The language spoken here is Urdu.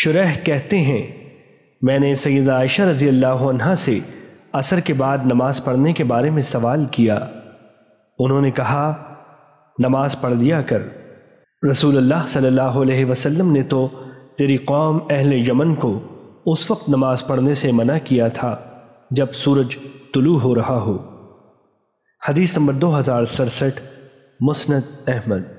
شرح کہتے ہیں۔ میں نے سیدہ عائشہ رضی اللہ عنہ سے عصر کے بعد نماز پڑھنے کے بارے میں سوال کیا۔ انہوں نے کہا، نماز پڑھ لیا کر۔ رسول اللہ صلی اللہ علیہ وسلم نے تو تیری قوم اہل یمن کو اس وقت نماز پڑھنے سے منع کیا تھا جب سورج طلوع ہو رہا ہو۔ حدیث نمبر دو ہزار سرسٹھ مسند احمد۔